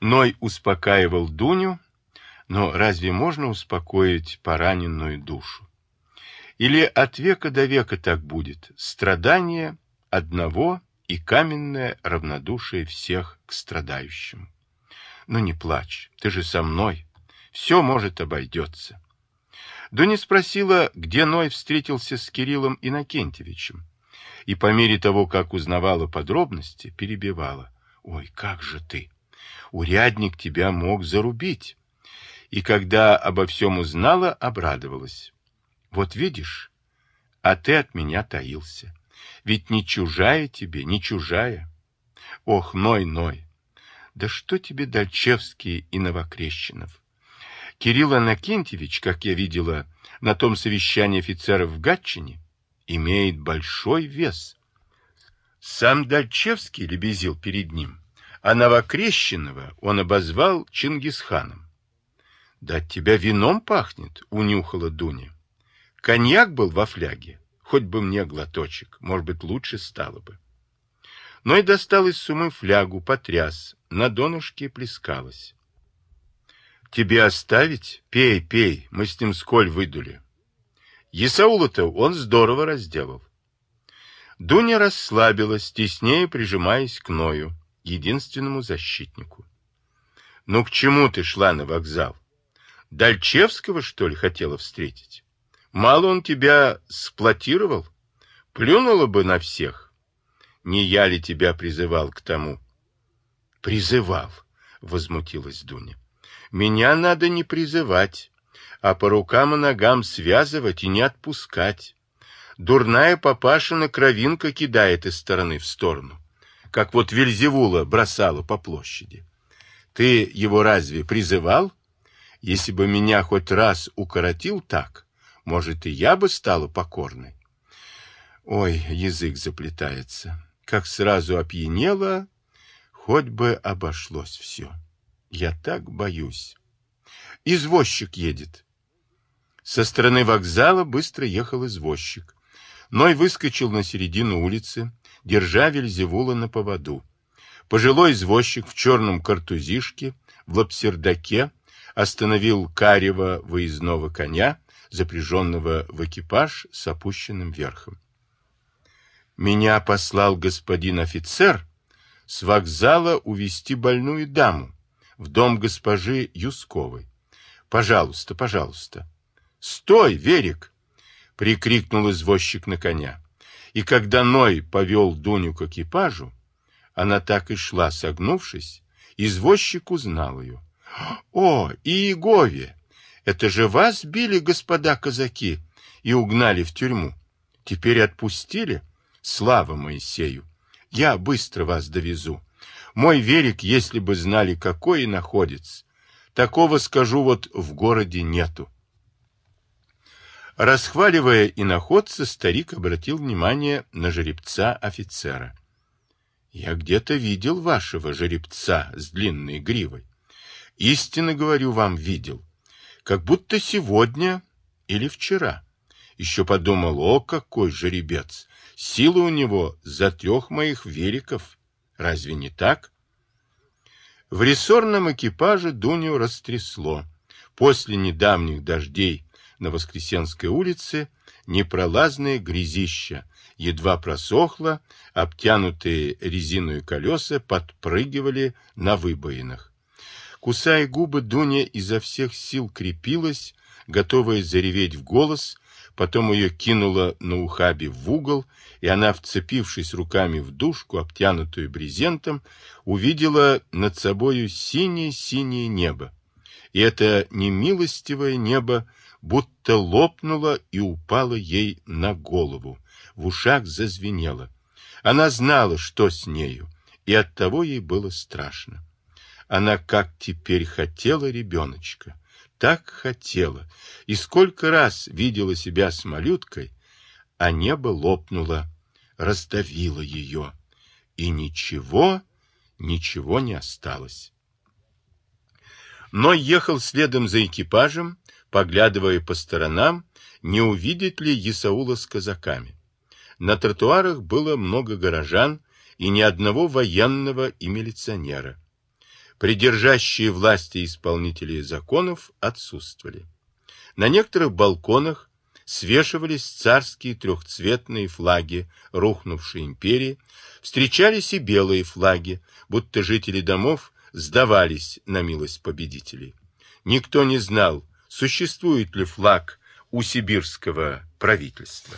Ной успокаивал Дуню, но разве можно успокоить пораненную душу? Или от века до века так будет? Страдание одного и каменное равнодушие всех к страдающему. Ну не плачь, ты же со мной. Все, может, обойдется. Дуня спросила, где Ной встретился с Кириллом Иннокентьевичем. И по мере того, как узнавала подробности, перебивала. Ой, как же ты! Урядник тебя мог зарубить. И когда обо всем узнала, обрадовалась. Вот видишь, а ты от меня таился. Ведь не чужая тебе, не чужая. Ох, Ной, Ной, да что тебе Дальчевский и Новокрещенов? Кирилл Анакентьевич, как я видела на том совещании офицеров в Гатчине, имеет большой вес. Сам Дальчевский лебезил перед ним, а Новокрещенного он обозвал Чингисханом. Да от тебя вином пахнет, унюхала Дуня. Коньяк был во фляге, хоть бы мне глоточек, может быть, лучше стало бы. Но и достал из сумы флягу, потряс, на донышке плескалось. Тебе оставить? Пей, пей, мы с ним сколь выдули. Исаула-то он здорово разделал. Дуня расслабилась, теснее прижимаясь к Ною, единственному защитнику. Ну к чему ты шла на вокзал? Дальчевского, что ли, хотела встретить? Мало он тебя сплотировал? Плюнула бы на всех. Не я ли тебя призывал к тому? Призывал, возмутилась Дуня. Меня надо не призывать, а по рукам и ногам связывать и не отпускать. Дурная папашина кровинка кидает из стороны в сторону, как вот Вельзевула бросала по площади. Ты его разве призывал? Если бы меня хоть раз укоротил так, может, и я бы стала покорной. Ой, язык заплетается. Как сразу опьянела, хоть бы обошлось все. Я так боюсь. Извозчик едет. Со стороны вокзала быстро ехал извозчик. Ной выскочил на середину улицы, держа Вельзевула на поводу. Пожилой извозчик в черном картузишке, в лапсердаке, остановил карего выездного коня, запряженного в экипаж с опущенным верхом. «Меня послал господин офицер с вокзала увести больную даму в дом госпожи Юсковой. Пожалуйста, пожалуйста. Стой, Верик! прикрикнул извозчик на коня. И когда Ной повел Дуню к экипажу, она так и шла, согнувшись, извозчик узнал ее. О, Иегове! Это же вас били, господа казаки, и угнали в тюрьму. Теперь отпустили? Слава Моисею! Я быстро вас довезу. Мой Верик, если бы знали, какой и находится. Такого, скажу, вот в городе нету. Расхваливая иноходца, старик обратил внимание на жеребца офицера. Я где-то видел вашего жеребца с длинной гривой. Истинно говорю вам, видел. Как будто сегодня или вчера. Еще подумал, о, какой жеребец! Сила у него за трех моих вериков. Разве не так? В рессорном экипаже Дуню растрясло. После недавних дождей на Воскресенской улице непролазное грязище, едва просохло, обтянутые резиной колеса подпрыгивали на выбоинах. Кусая губы, Дуня изо всех сил крепилась, готовая зареветь в голос, Потом ее кинуло на ухабе в угол, и она, вцепившись руками в душку, обтянутую брезентом, увидела над собою синее-синее небо. И это немилостивое небо будто лопнуло и упало ей на голову, в ушах зазвенело. Она знала, что с нею, и оттого ей было страшно. Она как теперь хотела ребеночка так хотела, и сколько раз видела себя с малюткой, а небо лопнуло, раздавило ее, и ничего, ничего не осталось. Но ехал следом за экипажем, поглядывая по сторонам, не увидит ли Исаула с казаками. На тротуарах было много горожан и ни одного военного и милиционера. придержащие власти исполнителей законов отсутствовали. На некоторых балконах свешивались царские трехцветные флаги рухнувшей империи, встречались и белые флаги, будто жители домов сдавались на милость победителей. Никто не знал, существует ли флаг у сибирского правительства.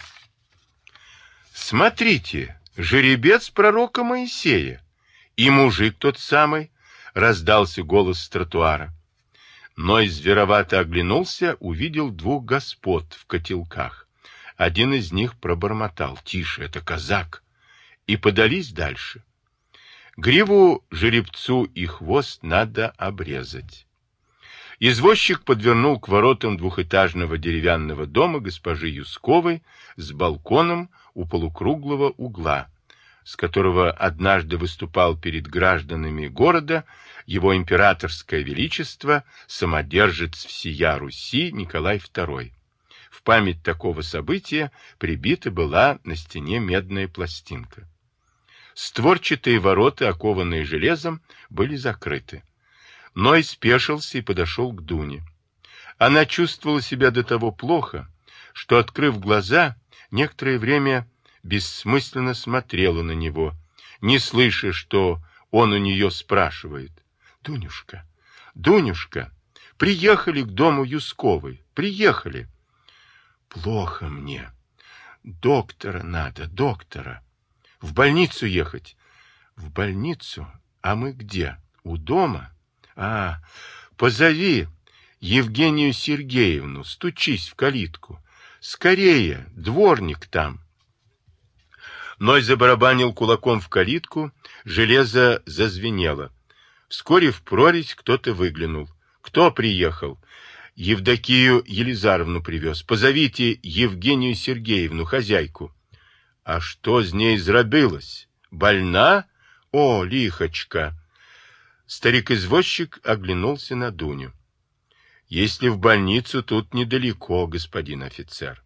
Смотрите, жеребец пророка Моисея и мужик тот самый, раздался голос с тротуара. Ной зверовато оглянулся, увидел двух господ в котелках. Один из них пробормотал. «Тише, это казак!» И подались дальше. Гриву жеребцу и хвост надо обрезать. Извозчик подвернул к воротам двухэтажного деревянного дома госпожи Юсковой с балконом у полукруглого угла, с которого однажды выступал перед гражданами города его императорское величество, самодержец всея Руси Николай II. В память такого события прибита была на стене медная пластинка. Створчатые ворота, окованные железом, были закрыты. Ной спешился и подошел к Дуне. Она чувствовала себя до того плохо, что, открыв глаза, некоторое время бессмысленно смотрела на него, не слыша, что он у нее спрашивает. «Дунюшка, Дунюшка, приехали к дому Юсковой, приехали». «Плохо мне. Доктора надо, доктора. В больницу ехать». «В больницу? А мы где? У дома?» «А, позови Евгению Сергеевну, стучись в калитку. Скорее, дворник там». Ной забарабанил кулаком в калитку, железо зазвенело. Вскоре в прорезь кто-то выглянул. Кто приехал? Евдокию Елизаровну привез. Позовите Евгению Сергеевну, хозяйку. А что с ней зробилось? Больна? О, лихочка! Старик-извозчик оглянулся на Дуню. Если в больницу, тут недалеко, господин офицер.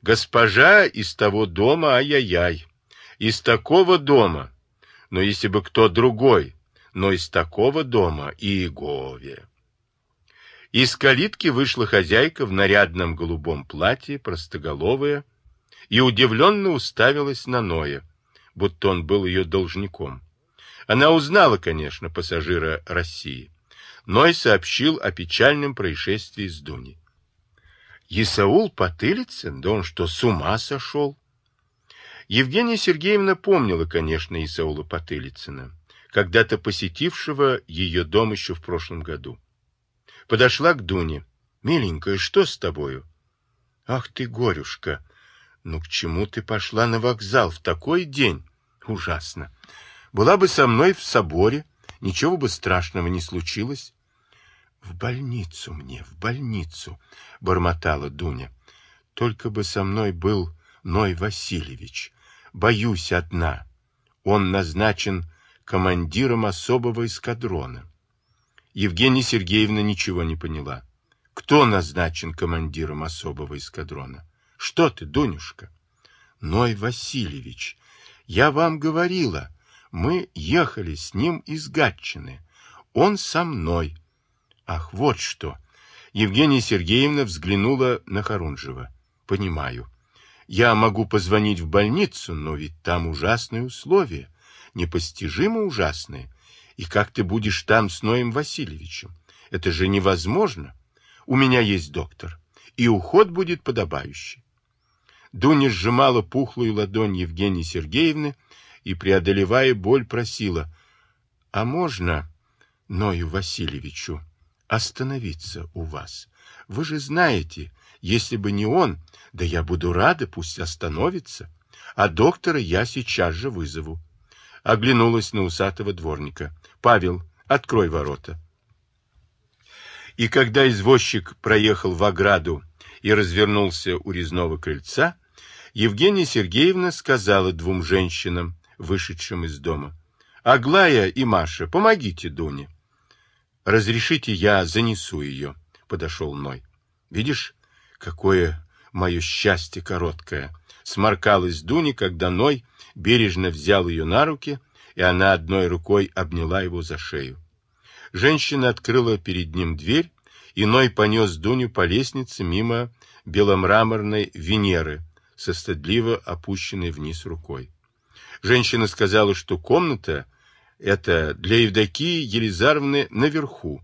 Госпожа из того дома, ай-яй-яй из такого дома, но если бы кто другой, но из такого дома и Иегове. Из калитки вышла хозяйка в нарядном голубом платье, простоголовая, и удивленно уставилась на Ноя, будто он был ее должником. Она узнала, конечно, пассажира России. Ной сообщил о печальном происшествии с Дуней. Исаул Потылицын? Да он что, с ума сошел? Евгения Сергеевна помнила, конечно, Исаула Потылицына, когда-то посетившего ее дом еще в прошлом году. Подошла к Дуне. «Миленькая, что с тобою?» «Ах ты, горюшка! Ну к чему ты пошла на вокзал в такой день? Ужасно! Была бы со мной в соборе, ничего бы страшного не случилось». «В больницу мне, в больницу!» — бормотала Дуня. «Только бы со мной был Ной Васильевич боюсь одна. Он назначен командиром особого эскадрона. Евгения Сергеевна ничего не поняла. Кто назначен командиром особого эскадрона? Что ты, Дунюшка? Ной Васильевич, я вам говорила, мы ехали с ним из Гатчины. Он со мной. Ах, вот что. Евгения Сергеевна взглянула на Харунжева. Понимаю. Я могу позвонить в больницу, но ведь там ужасные условия, непостижимо ужасные. И как ты будешь там с Ноем Васильевичем? Это же невозможно. У меня есть доктор, и уход будет подобающий. Дуня сжимала пухлую ладонь Евгении Сергеевны и, преодолевая боль, просила, «А можно Ною Васильевичу остановиться у вас? Вы же знаете, если бы не он, да я буду рада, пусть остановится. А доктора я сейчас же вызову. Оглянулась на усатого дворника. Павел, открой ворота. И когда извозчик проехал в ограду и развернулся у резного крыльца, Евгения Сергеевна сказала двум женщинам, вышедшим из дома, «Аглая и Маша, помогите Дуне». «Разрешите, я занесу ее», — подошел Ной. «Видишь, какое мое счастье короткое, сморкалась Дуни, когда Ной бережно взял ее на руки, и она одной рукой обняла его за шею. Женщина открыла перед ним дверь, и Ной понес Дуню по лестнице мимо беломраморной Венеры, со стыдливо опущенной вниз рукой. Женщина сказала, что комната эта для Евдокии Елизаровны наверху.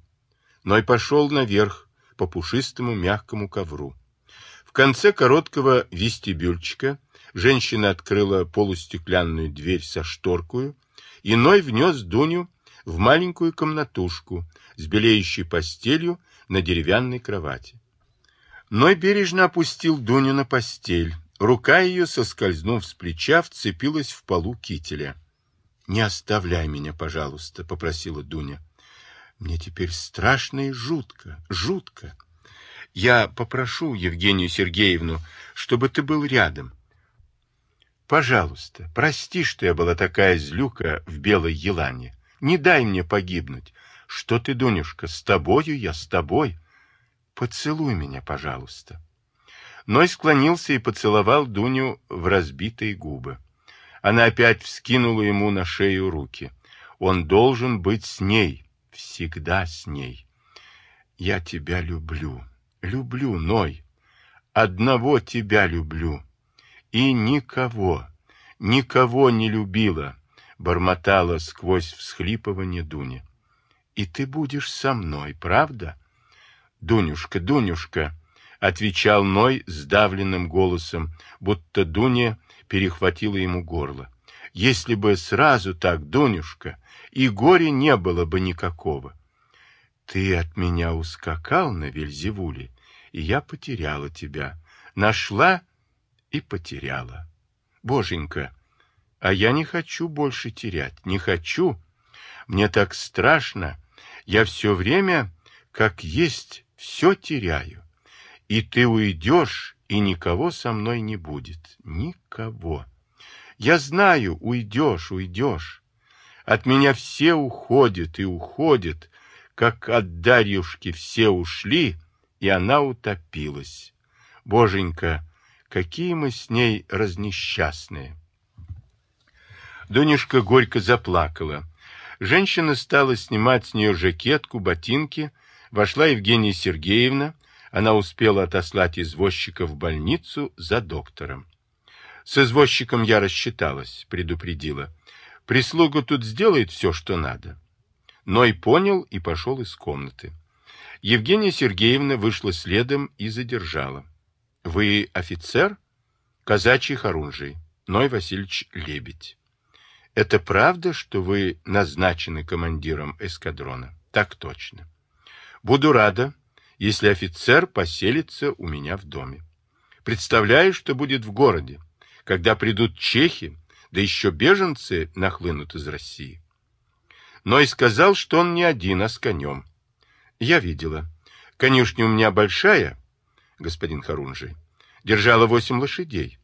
Ной пошел наверх по пушистому мягкому ковру. В конце короткого вестибюльчика женщина открыла полустеклянную дверь со шторкою, и Ной внес Дуню в маленькую комнатушку с белеющей постелью на деревянной кровати. Ной бережно опустил Дуню на постель. Рука ее, соскользнув с плеча, вцепилась в полу кителя. «Не оставляй меня, пожалуйста», — попросила Дуня. «Мне теперь страшно и жутко, жутко. Я попрошу Евгению Сергеевну, чтобы ты был рядом. Пожалуйста, прости, что я была такая злюка в белой елане. Не дай мне погибнуть. Что ты, Дунюшка, с тобою я, с тобой. Поцелуй меня, пожалуйста. Ной склонился и поцеловал Дуню в разбитые губы. Она опять вскинула ему на шею руки. Он должен быть с ней, всегда с ней. Я тебя люблю, люблю, Ной. Одного тебя люблю. И никого, никого не любила, бормотала сквозь всхлипывание Дуня. И ты будешь со мной, правда? Дунюшка, Дунюшка, отвечал Ной сдавленным голосом, будто Дуня перехватила ему горло. Если бы сразу так, Дунюшка, и горя не было бы никакого. Ты от меня ускакал на Вельзевуле, и я потеряла тебя. Нашла и потеряла. Боженька, а я не хочу больше терять, не хочу. Мне так страшно. Я все время, как есть, все теряю. И ты уйдешь, и никого со мной не будет. Никого. Я знаю, уйдешь, уйдешь. От меня все уходят и уходят, как от Дарьюшки все ушли, и она утопилась. Боженька, какие мы с ней разнесчастные. Дунюшка горько заплакала. Женщина стала снимать с нее жакетку, ботинки. Вошла Евгения Сергеевна. Она успела отослать извозчика в больницу за доктором. С извозчиком я рассчиталась, предупредила. Прислуга тут сделает все, что надо. Ной понял и пошел из комнаты. Евгения Сергеевна вышла следом и задержала. — Вы офицер? — Казачий Харунжий. Ной Васильевич Лебедь. — Это правда, что вы назначены командиром эскадрона? — Так точно. — Буду рада, если офицер поселится у меня в доме. Представляю, что будет в городе, когда придут чехи, да еще беженцы нахлынут из России. Но и сказал, что он не один, а с конем. Я видела. Конюшня у меня большая, господин Харунжий, держала восемь лошадей.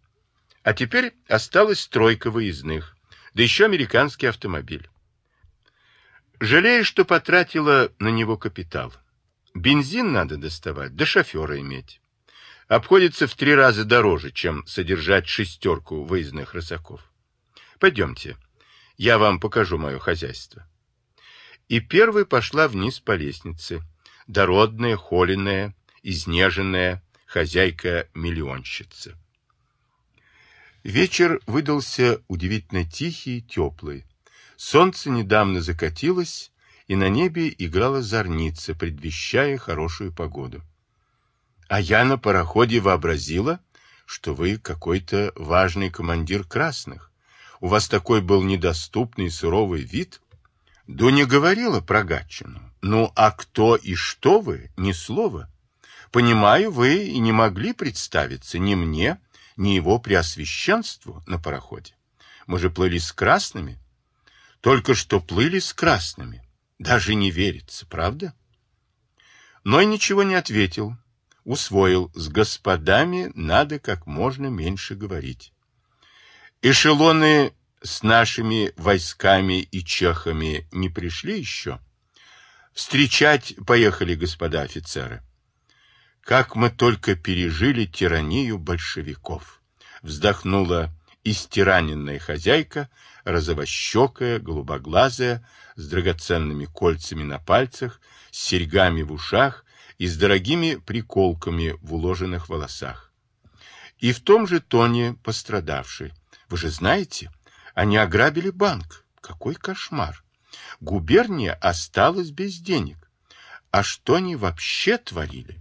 А теперь осталась тройка выездных, да еще американский автомобиль. Жалею, что потратила на него капитал. Бензин надо доставать, да шофера иметь. Обходится в три раза дороже, чем содержать шестерку выездных рысаков. Пойдемте, я вам покажу мое хозяйство. И первой пошла вниз по лестнице, дородная, холеная, изнеженная, хозяйка-миллионщица. Вечер выдался удивительно тихий теплый. Солнце недавно закатилось, и на небе играла зорница, предвещая хорошую погоду. А я на пароходе вообразила, что вы какой-то важный командир красных. У вас такой был недоступный суровый вид. Дуня говорила про Гатчину. Ну, а кто и что вы, ни слова. Понимаю, вы и не могли представиться ни мне, ни его преосвященству на пароходе. Мы же плыли с красными. Только что плыли с красными. Даже не верится, правда? Но и ничего не ответил. Усвоил, с господами надо как можно меньше говорить. Эшелоны с нашими войсками и чехами не пришли еще? Встречать поехали, господа офицеры. Как мы только пережили тиранию большевиков, вздохнула истираненная хозяйка, розовощекая, голубоглазая, с драгоценными кольцами на пальцах, с серьгами в ушах и с дорогими приколками в уложенных волосах. И в том же тоне пострадавший. Вы же знаете, они ограбили банк. Какой кошмар! Губерния осталась без денег. А что они вообще творили?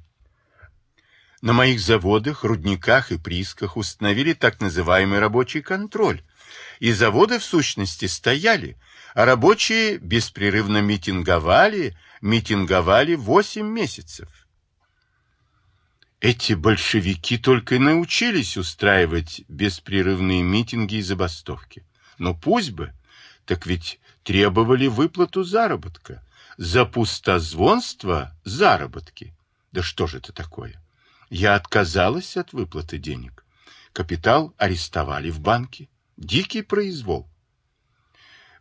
На моих заводах, рудниках и приисках установили так называемый рабочий контроль. И заводы, в сущности, стояли, а рабочие беспрерывно митинговали, митинговали 8 месяцев. Эти большевики только и научились устраивать беспрерывные митинги и забастовки. Но пусть бы, так ведь требовали выплату заработка. За пустозвонство заработки. Да что же это такое? Я отказалась от выплаты денег. Капитал арестовали в банке. Дикий произвол.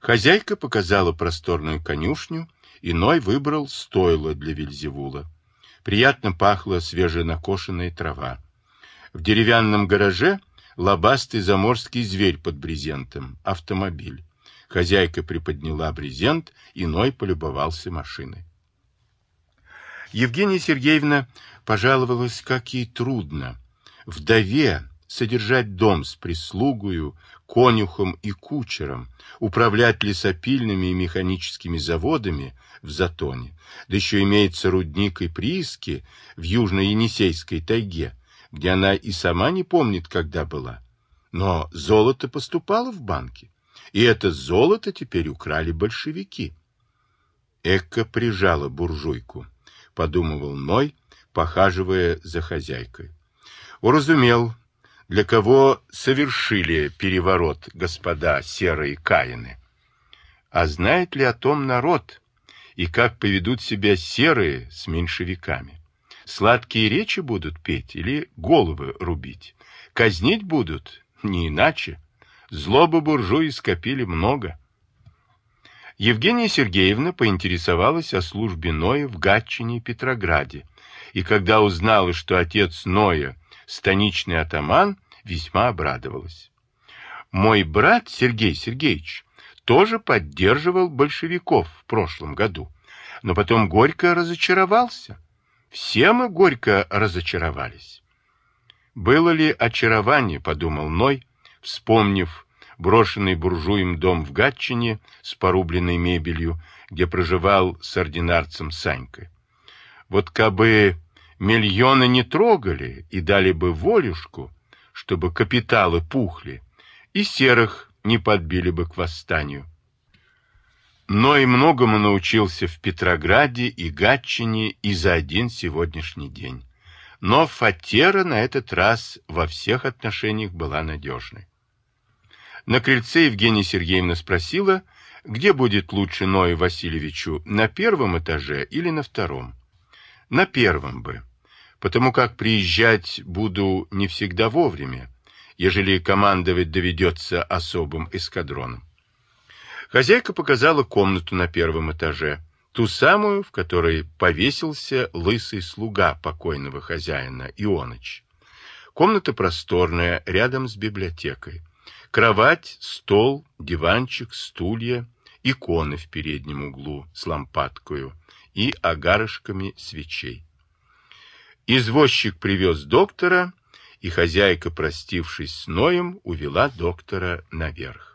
Хозяйка показала просторную конюшню, и Ной выбрал стойло для Вильзевула. Приятно пахла свеженакошенная трава. В деревянном гараже лобастый заморский зверь под брезентом, автомобиль. Хозяйка приподняла брезент, и Ной полюбовался машиной. Евгения Сергеевна пожаловалась, как ей трудно. Вдове содержать дом с прислугою, конюхом и кучером, управлять лесопильными и механическими заводами в Затоне, да еще имеется рудник и прииски в Южно-Енисейской тайге, где она и сама не помнит, когда была. Но золото поступало в банки, и это золото теперь украли большевики. Эка прижала буржуйку, подумывал Ной, похаживая за хозяйкой. Уразумел, для кого совершили переворот господа серые каины. А знает ли о том народ, и как поведут себя серые с меньшевиками? Сладкие речи будут петь или головы рубить? Казнить будут? Не иначе. Злобы буржуи скопили много. Евгения Сергеевна поинтересовалась о службе Ноя в Гатчине и Петрограде, и когда узнала, что отец Ноя станичный атаман, весьма обрадовалась. Мой брат Сергей Сергеевич тоже поддерживал большевиков в прошлом году, но потом горько разочаровался. Все мы горько разочаровались. Было ли очарование, подумал Ной, вспомнив брошенный буржуем дом в Гатчине с порубленной мебелью, где проживал с ординарцем Санькой. Вот кабы миллионы не трогали и дали бы волюшку, чтобы капиталы пухли, и серых не подбили бы к восстанию. Но и многому научился в Петрограде и Гатчине и за один сегодняшний день. Но Фатера на этот раз во всех отношениях была надежной. На крыльце Евгения Сергеевна спросила, где будет лучше Ною Васильевичу, на первом этаже или на втором. На первом бы потому как приезжать буду не всегда вовремя, ежели командовать доведется особым эскадроном. Хозяйка показала комнату на первом этаже, ту самую, в которой повесился лысый слуга покойного хозяина Ионыч. Комната просторная, рядом с библиотекой. Кровать, стол, диванчик, стулья, иконы в переднем углу с лампадкою и огарышками свечей. Извозчик привез доктора, и хозяйка, простившись с Ноем, увела доктора наверх.